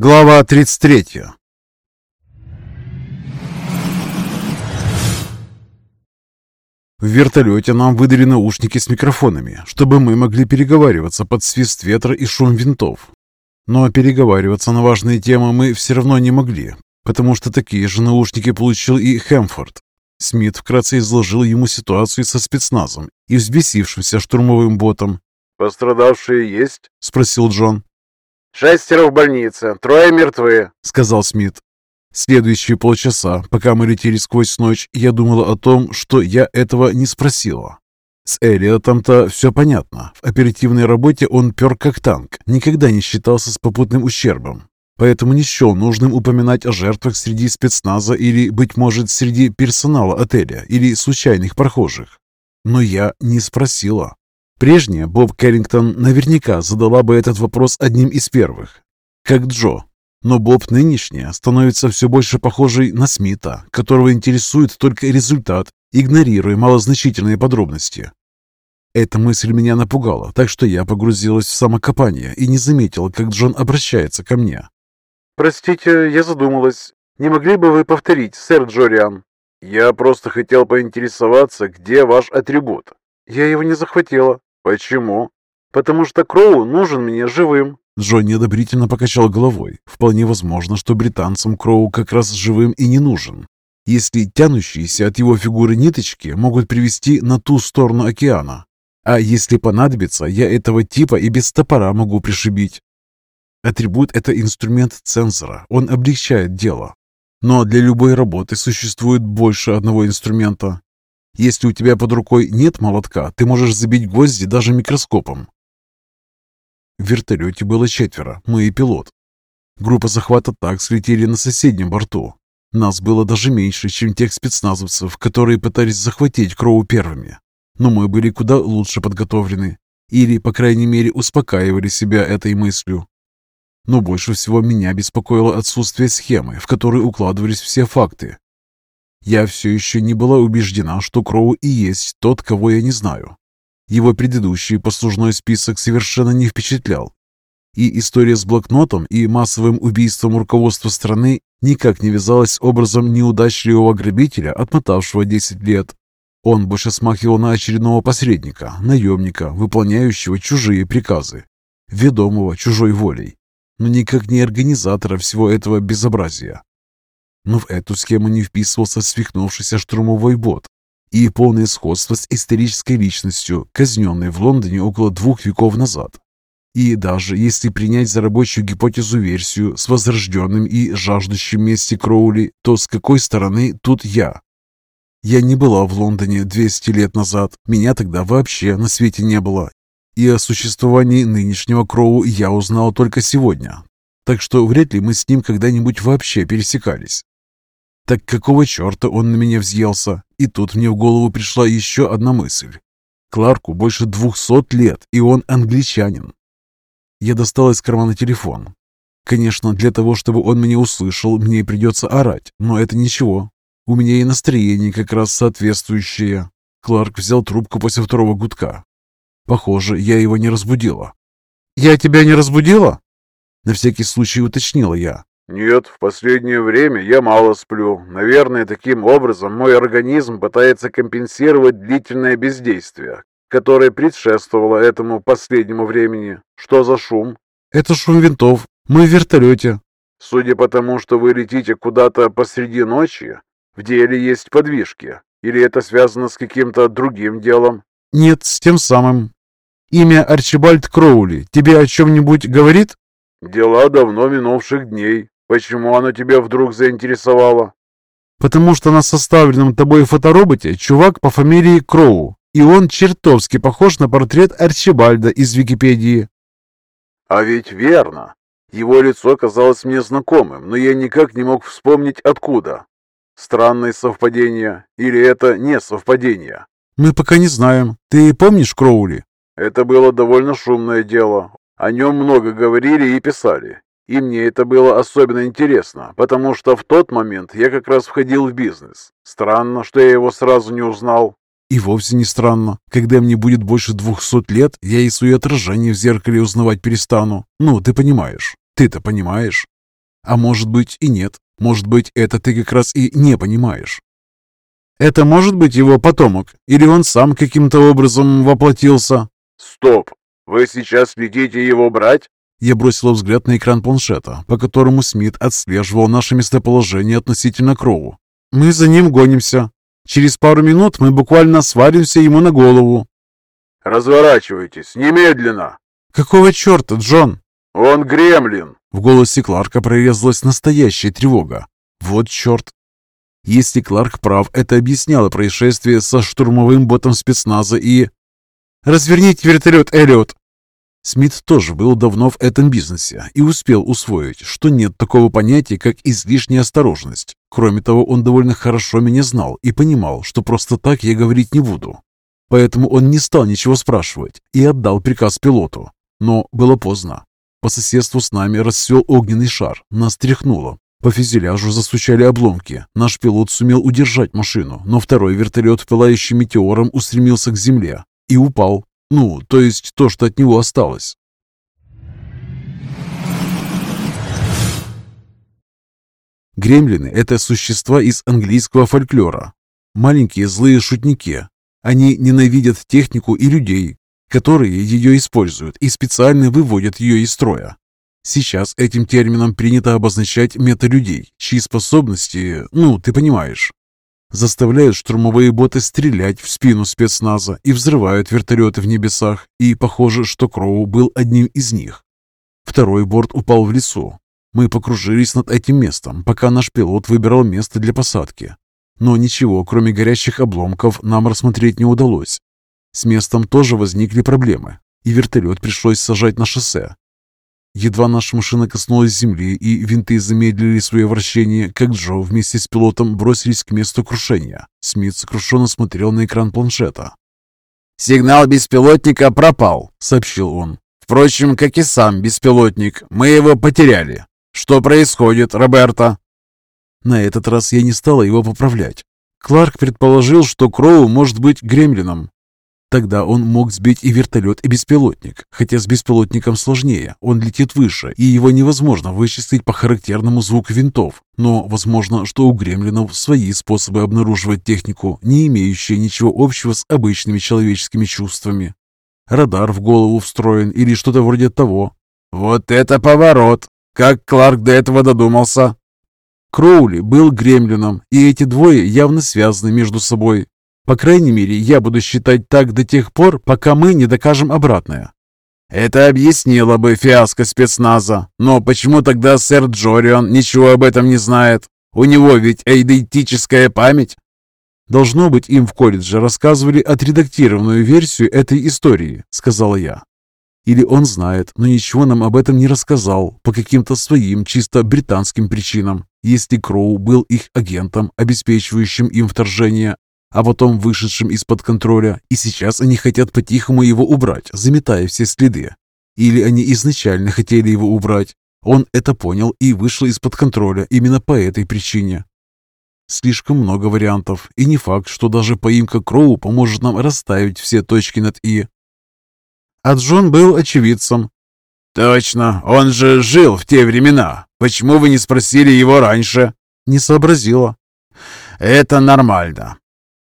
Глава 33 В вертолете нам выдали наушники с микрофонами, чтобы мы могли переговариваться под свист ветра и шум винтов. Но переговариваться на важные темы мы все равно не могли, потому что такие же наушники получил и Хэмфорд. Смит вкратце изложил ему ситуацию со спецназом и взбесившимся штурмовым ботом. «Пострадавшие есть?» – спросил Джон. «Шестеро в больнице, трое мертвы», – сказал Смит. Следующие полчаса, пока мы летели сквозь ночь, я думала о том, что я этого не спросила. С Элиотом-то все понятно. В оперативной работе он пер как танк, никогда не считался с попутным ущербом. Поэтому не счел нужным упоминать о жертвах среди спецназа или, быть может, среди персонала отеля или случайных прохожих. Но я не спросила. Прежняя Боб Кэррингтон наверняка задала бы этот вопрос одним из первых. Как Джо, но Боб нынешняя становится все больше похожей на Смита, которого интересует только результат, игнорируя малозначительные подробности. Эта мысль меня напугала, так что я погрузилась в самокопание и не заметила, как Джон обращается ко мне. «Простите, я задумалась. Не могли бы вы повторить, сэр Джориан?» «Я просто хотел поинтересоваться, где ваш атрибут?» «Я его не захватила». «Почему?» «Потому что Кроу нужен мне живым». Джо неодобрительно покачал головой. Вполне возможно, что британцам Кроу как раз живым и не нужен. Если тянущиеся от его фигуры ниточки могут привести на ту сторону океана. А если понадобится, я этого типа и без топора могу пришибить. Атрибут – это инструмент цензора, он облегчает дело. Но для любой работы существует больше одного инструмента. Если у тебя под рукой нет молотка, ты можешь забить гвозди даже микроскопом. В вертолете было четверо, мы и пилот. Группа захвата так слетели на соседнем борту. Нас было даже меньше, чем тех спецназовцев, которые пытались захватить Кроу первыми. Но мы были куда лучше подготовлены. Или, по крайней мере, успокаивали себя этой мыслью. Но больше всего меня беспокоило отсутствие схемы, в которой укладывались все факты. Я все еще не была убеждена, что Кроу и есть тот, кого я не знаю. Его предыдущий послужной список совершенно не впечатлял. И история с блокнотом и массовым убийством руководства страны никак не вязалась образом неудачливого грабителя, отмотавшего 10 лет. Он больше смахивал на очередного посредника, наемника, выполняющего чужие приказы, ведомого чужой волей, но никак не организатора всего этого безобразия. Но в эту схему не вписывался свихнувшийся штурмовой бот, и полное сходство с исторической личностью, казненной в Лондоне около двух веков назад. И даже если принять за рабочую гипотезу версию с возрожденным и жаждущим мести Кроули, то с какой стороны тут я? Я не была в Лондоне 200 лет назад, меня тогда вообще на свете не было. И о существовании нынешнего Кроу я узнал только сегодня. Так что вряд ли мы с ним когда-нибудь вообще пересекались. Так какого черта он на меня взъелся? И тут мне в голову пришла еще одна мысль. Кларку больше двухсот лет, и он англичанин. Я достал из кармана телефон. Конечно, для того, чтобы он меня услышал, мне придется орать, но это ничего. У меня и настроение как раз соответствующее. Кларк взял трубку после второго гудка. Похоже, я его не разбудила. «Я тебя не разбудила?» На всякий случай уточнила я. «Нет, в последнее время я мало сплю. Наверное, таким образом мой организм пытается компенсировать длительное бездействие, которое предшествовало этому последнему времени. Что за шум?» «Это шум винтов. Мы в вертолете». «Судя по тому, что вы летите куда-то посреди ночи, в деле есть подвижки. Или это связано с каким-то другим делом?» «Нет, с тем самым. Имя Арчибальд Кроули тебе о чем-нибудь говорит?» «Дела давно минувших дней. Почему оно тебя вдруг заинтересовало? Потому что на составленном тобой фотороботе чувак по фамилии Кроу, и он чертовски похож на портрет Арчибальда из Википедии. А ведь верно. Его лицо казалось мне знакомым, но я никак не мог вспомнить откуда. Странное совпадение, или это не совпадение? Мы пока не знаем. Ты помнишь Кроули? Это было довольно шумное дело. О нем много говорили и писали. И мне это было особенно интересно, потому что в тот момент я как раз входил в бизнес. Странно, что я его сразу не узнал. И вовсе не странно. Когда мне будет больше двухсот лет, я и свое отражение в зеркале узнавать перестану. Ну, ты понимаешь. Ты-то понимаешь. А может быть и нет. Может быть, это ты как раз и не понимаешь. Это может быть его потомок? Или он сам каким-то образом воплотился? Стоп! Вы сейчас летите его брать? Я бросил взгляд на экран планшета, по которому Смит отслеживал наше местоположение относительно Кроу. «Мы за ним гонимся. Через пару минут мы буквально сваримся ему на голову». «Разворачивайтесь, немедленно!» «Какого черта, Джон?» «Он гремлин!» В голосе Кларка прорезалась настоящая тревога. «Вот черт!» Если Кларк прав, это объясняло происшествие со штурмовым ботом спецназа и... «Разверните вертолет, Эллиот!» Смит тоже был давно в этом бизнесе и успел усвоить, что нет такого понятия, как излишняя осторожность. Кроме того, он довольно хорошо меня знал и понимал, что просто так я говорить не буду. Поэтому он не стал ничего спрашивать и отдал приказ пилоту. Но было поздно. По соседству с нами расцвел огненный шар, нас тряхнуло. По фюзеляжу застучали обломки. Наш пилот сумел удержать машину, но второй вертолет, пылающий метеором, устремился к земле и упал, ну, то есть то, что от него осталось. Гремлины – это существа из английского фольклора. Маленькие злые шутники. Они ненавидят технику и людей, которые ее используют и специально выводят ее из строя. Сейчас этим термином принято обозначать металюдей, чьи способности, ну, ты понимаешь, заставляют штурмовые боты стрелять в спину спецназа и взрывают вертолеты в небесах, и похоже, что Кроу был одним из них. Второй борт упал в лесу. Мы покружились над этим местом, пока наш пилот выбирал место для посадки. Но ничего, кроме горящих обломков, нам рассмотреть не удалось. С местом тоже возникли проблемы, и вертолет пришлось сажать на шоссе. Едва наша машина коснулась земли и винты замедлили свое вращение, как Джо вместе с пилотом бросились к месту крушения. Смит сокрушенно смотрел на экран планшета. «Сигнал беспилотника пропал», — сообщил он. «Впрочем, как и сам беспилотник, мы его потеряли. Что происходит, Роберто?» На этот раз я не стала его поправлять. Кларк предположил, что Кроу может быть гремлином, Тогда он мог сбить и вертолет, и беспилотник. Хотя с беспилотником сложнее, он летит выше, и его невозможно вычислить по характерному звуку винтов. Но возможно, что у гремлинов свои способы обнаруживать технику, не имеющие ничего общего с обычными человеческими чувствами. Радар в голову встроен или что-то вроде того. «Вот это поворот! Как Кларк до этого додумался?» Кроули был гремлином, и эти двое явно связаны между собой. По крайней мере, я буду считать так до тех пор, пока мы не докажем обратное. Это объяснило бы фиаско спецназа. Но почему тогда сэр Джорион ничего об этом не знает? У него ведь идентическая память. Должно быть, им в колледже рассказывали отредактированную версию этой истории, сказала я. Или он знает, но ничего нам об этом не рассказал по каким-то своим чисто британским причинам. Если Кроу был их агентом, обеспечивающим им вторжение, а потом вышедшим из-под контроля, и сейчас они хотят по-тихому его убрать, заметая все следы. Или они изначально хотели его убрать. Он это понял и вышел из-под контроля именно по этой причине. Слишком много вариантов, и не факт, что даже поимка Кроу поможет нам расставить все точки над «и». А Джон был очевидцем. «Точно, он же жил в те времена. Почему вы не спросили его раньше?» «Не сообразила». «Это нормально.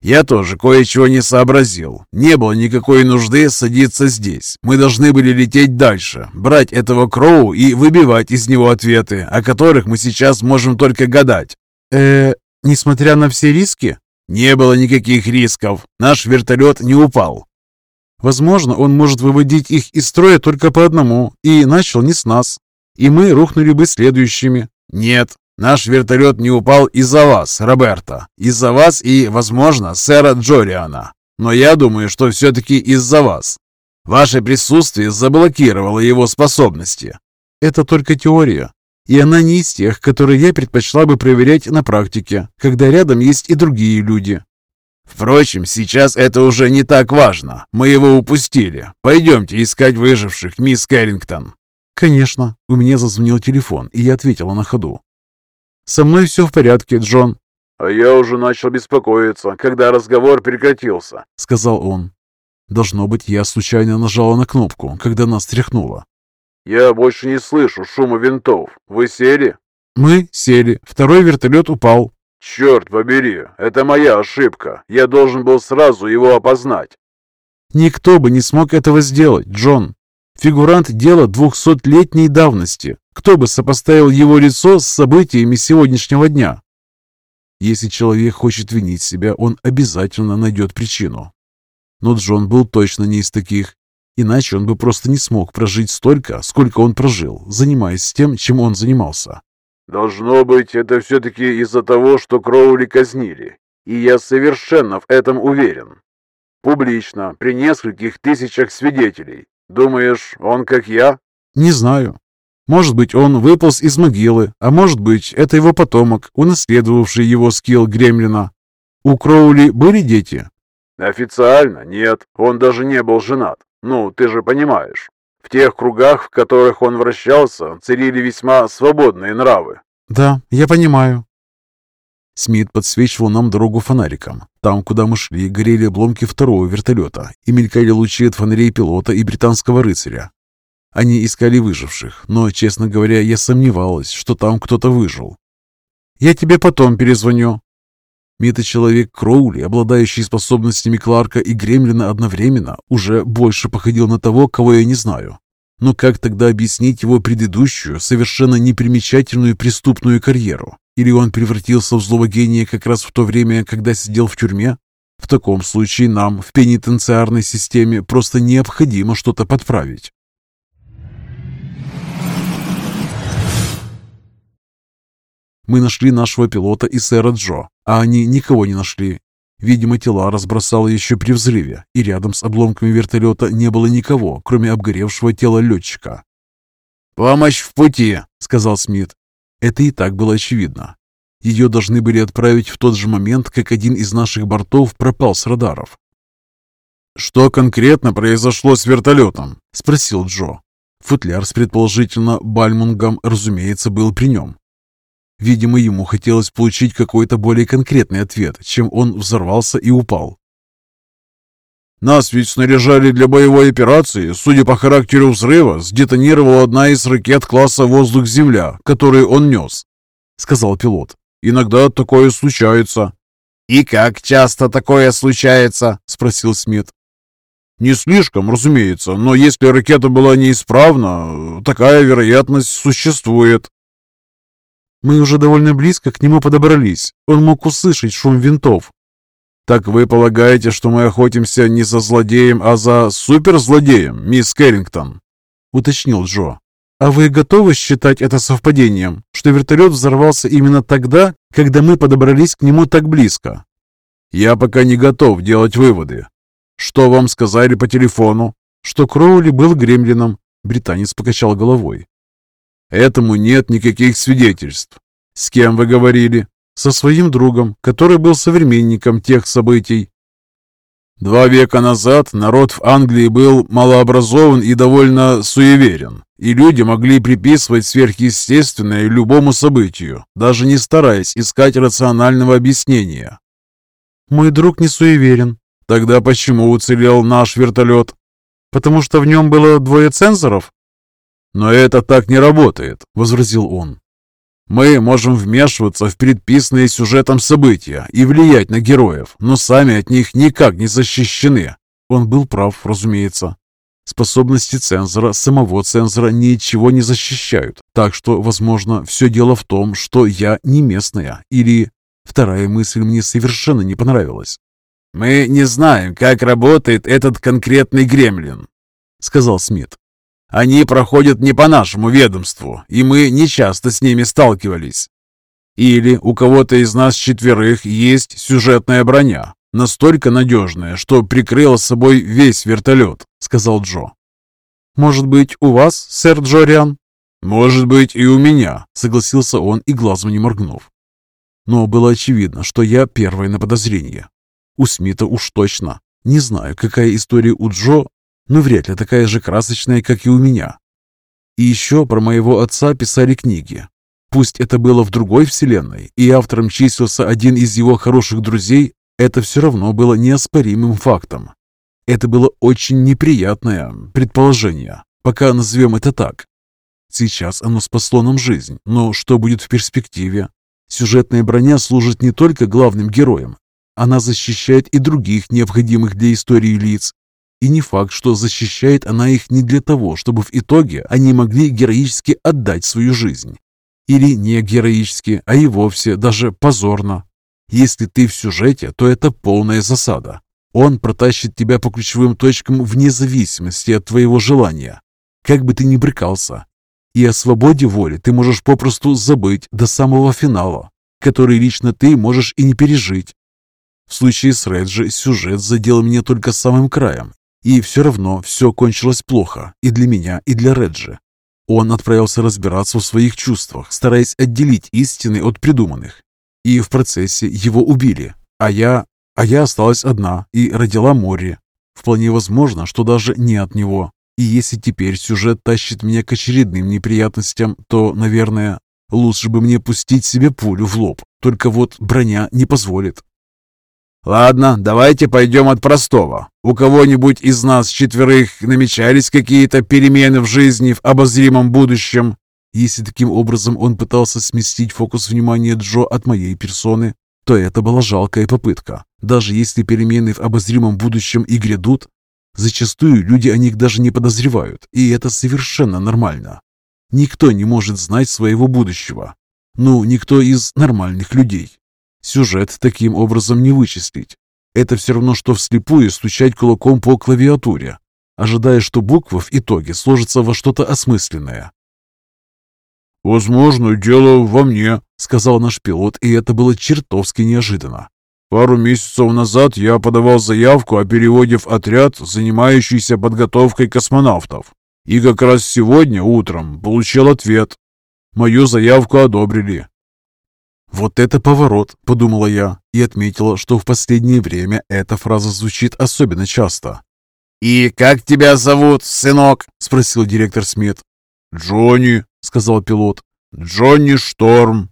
Я тоже кое-чего не сообразил. Не было никакой нужды садиться здесь. Мы должны были лететь дальше, брать этого Кроу и выбивать из него ответы, о которых мы сейчас можем только гадать. э несмотря на все риски? Не было никаких рисков. Наш вертолет не упал. Возможно, он может выводить их из строя только по одному, и начал не с нас. И мы рухнули бы следующими. Нет, Наш вертолет не упал из-за вас, Роберто. Из-за вас и, возможно, сэра Джориана. Но я думаю, что все-таки из-за вас. Ваше присутствие заблокировало его способности. Это только теория. И она не из тех, которые я предпочла бы проверять на практике, когда рядом есть и другие люди. Впрочем, сейчас это уже не так важно. Мы его упустили. Пойдемте искать выживших, мисс Кэррингтон. Конечно. У меня зазвонил телефон, и я ответила на ходу. «Со мной все в порядке, Джон». «А я уже начал беспокоиться, когда разговор прекратился», — сказал он. Должно быть, я случайно нажала на кнопку, когда нас тряхнуло. «Я больше не слышу шума винтов. Вы сели?» Мы сели, второй вертолет упал. «Черт побери, это моя ошибка. Я должен был сразу его опознать». Никто бы не смог этого сделать, Джон. Фигурант дела двухсотлетней давности. Кто бы сопоставил его лицо с событиями сегодняшнего дня? Если человек хочет винить себя, он обязательно найдет причину. Но Джон был точно не из таких. Иначе он бы просто не смог прожить столько, сколько он прожил, занимаясь тем, чем он занимался. «Должно быть, это все-таки из-за того, что Кроули казнили. И я совершенно в этом уверен. Публично, при нескольких тысячах свидетелей. Думаешь, он как я?» «Не знаю. Может быть, он выполз из могилы, а может быть, это его потомок, унаследовавший его скилл Гремлина. У Кроули были дети?» «Официально нет. Он даже не был женат. Ну, ты же понимаешь. В тех кругах, в которых он вращался, царили весьма свободные нравы. Да, я понимаю. Смит подсвечивал нам дорогу фонариком. Там, куда мы шли, горели обломки второго вертолета и мелькали лучи от фонарей пилота и британского рыцаря. Они искали выживших, но, честно говоря, я сомневалась, что там кто-то выжил. «Я тебе потом перезвоню», Мета-человек Кроули, обладающий способностями Кларка и Гремлина одновременно, уже больше походил на того, кого я не знаю. Но как тогда объяснить его предыдущую, совершенно непримечательную преступную карьеру? Или он превратился в злого гения как раз в то время, когда сидел в тюрьме? В таком случае нам в пенитенциарной системе просто необходимо что-то подправить. Мы нашли нашего пилота и сэра Джо, а они никого не нашли. Видимо, тела разбросало еще при взрыве, и рядом с обломками вертолета не было никого, кроме обгоревшего тела летчика. «Помощь в пути», — сказал Смит. Это и так было очевидно. Ее должны были отправить в тот же момент, как один из наших бортов пропал с радаров. «Что конкретно произошло с вертолетом?» — спросил Джо. Футляр с предположительно Бальмунгом, разумеется, был при нем. Видимо, ему хотелось получить какой-то более конкретный ответ, чем он взорвался и упал. «Нас ведь снаряжали для боевой операции. Судя по характеру взрыва, сдетонировала одна из ракет класса «Воздух-Земля», которую он нес», — сказал пилот. «Иногда такое случается». «И как часто такое случается?» — спросил Смит. «Не слишком, разумеется, но если ракета была неисправна, такая вероятность существует». Мы уже довольно близко к нему подобрались. Он мог услышать шум винтов. «Так вы полагаете, что мы охотимся не за злодеем, а за суперзлодеем, мисс Кэррингтон?» — уточнил Джо. «А вы готовы считать это совпадением, что вертолет взорвался именно тогда, когда мы подобрались к нему так близко?» «Я пока не готов делать выводы. Что вам сказали по телефону?» «Что Кроули был гремлином», — британец покачал головой. Этому нет никаких свидетельств. С кем вы говорили? Со своим другом, который был современником тех событий. Два века назад народ в Англии был малообразован и довольно суеверен, и люди могли приписывать сверхъестественное любому событию, даже не стараясь искать рационального объяснения. Мой друг не суеверен. Тогда почему уцелел наш вертолет? Потому что в нем было двое цензоров? «Но это так не работает», — возразил он. «Мы можем вмешиваться в предписанные сюжетом события и влиять на героев, но сами от них никак не защищены». Он был прав, разумеется. Способности цензора, самого цензора ничего не защищают, так что, возможно, все дело в том, что я не местная, или... Вторая мысль мне совершенно не понравилась. «Мы не знаем, как работает этот конкретный гремлин», — сказал Смит. Они проходят не по нашему ведомству, и мы не часто с ними сталкивались. Или у кого-то из нас четверых есть сюжетная броня, настолько надежная, что прикрыла собой весь вертолет», — сказал Джо. «Может быть, у вас, сэр Джориан?» «Может быть, и у меня», — согласился он и глазом не моргнув. Но было очевидно, что я первый на подозрение. У Смита уж точно. Не знаю, какая история у Джо, но вряд ли такая же красочная, как и у меня. И еще про моего отца писали книги. Пусть это было в другой вселенной, и автором числился один из его хороших друзей, это все равно было неоспоримым фактом. Это было очень неприятное предположение, пока назовем это так. Сейчас оно спасло нам жизнь, но что будет в перспективе? Сюжетная броня служит не только главным героям, она защищает и других необходимых для истории лиц. И не факт, что защищает она их не для того, чтобы в итоге они могли героически отдать свою жизнь. Или не героически, а и вовсе даже позорно. Если ты в сюжете, то это полная засада. Он протащит тебя по ключевым точкам вне зависимости от твоего желания. Как бы ты ни брыкался, и о свободе воли ты можешь попросту забыть до самого финала, который лично ты можешь и не пережить. В случае с Реджи сюжет задел меня только самым краем, и все равно все кончилось плохо и для меня, и для Реджи. Он отправился разбираться в своих чувствах, стараясь отделить истины от придуманных. И в процессе его убили, а я... А я осталась одна и родила море. Вполне возможно, что даже не от него. И если теперь сюжет тащит меня к очередным неприятностям, то, наверное, лучше бы мне пустить себе пулю в лоб. Только вот броня не позволит. Ладно, давайте пойдем от простого. У кого-нибудь из нас четверых намечались какие-то перемены в жизни в обозримом будущем? Если таким образом он пытался сместить фокус внимания Джо от моей персоны, то это была жалкая попытка. Даже если перемены в обозримом будущем и грядут, Зачастую люди о них даже не подозревают, и это совершенно нормально. Никто не может знать своего будущего. Ну, никто из нормальных людей. Сюжет таким образом не вычислить. Это все равно, что вслепую стучать кулаком по клавиатуре, ожидая, что буква в итоге сложится во что-то осмысленное. «Возможно, дело во мне», — сказал наш пилот, и это было чертовски неожиданно. Пару месяцев назад я подавал заявку о переводе в отряд, занимающийся подготовкой космонавтов. И как раз сегодня утром получил ответ. Мою заявку одобрили. «Вот это поворот», — подумала я и отметила, что в последнее время эта фраза звучит особенно часто. «И как тебя зовут, сынок?» — спросил директор Смит. «Джонни», — сказал пилот. «Джонни Шторм».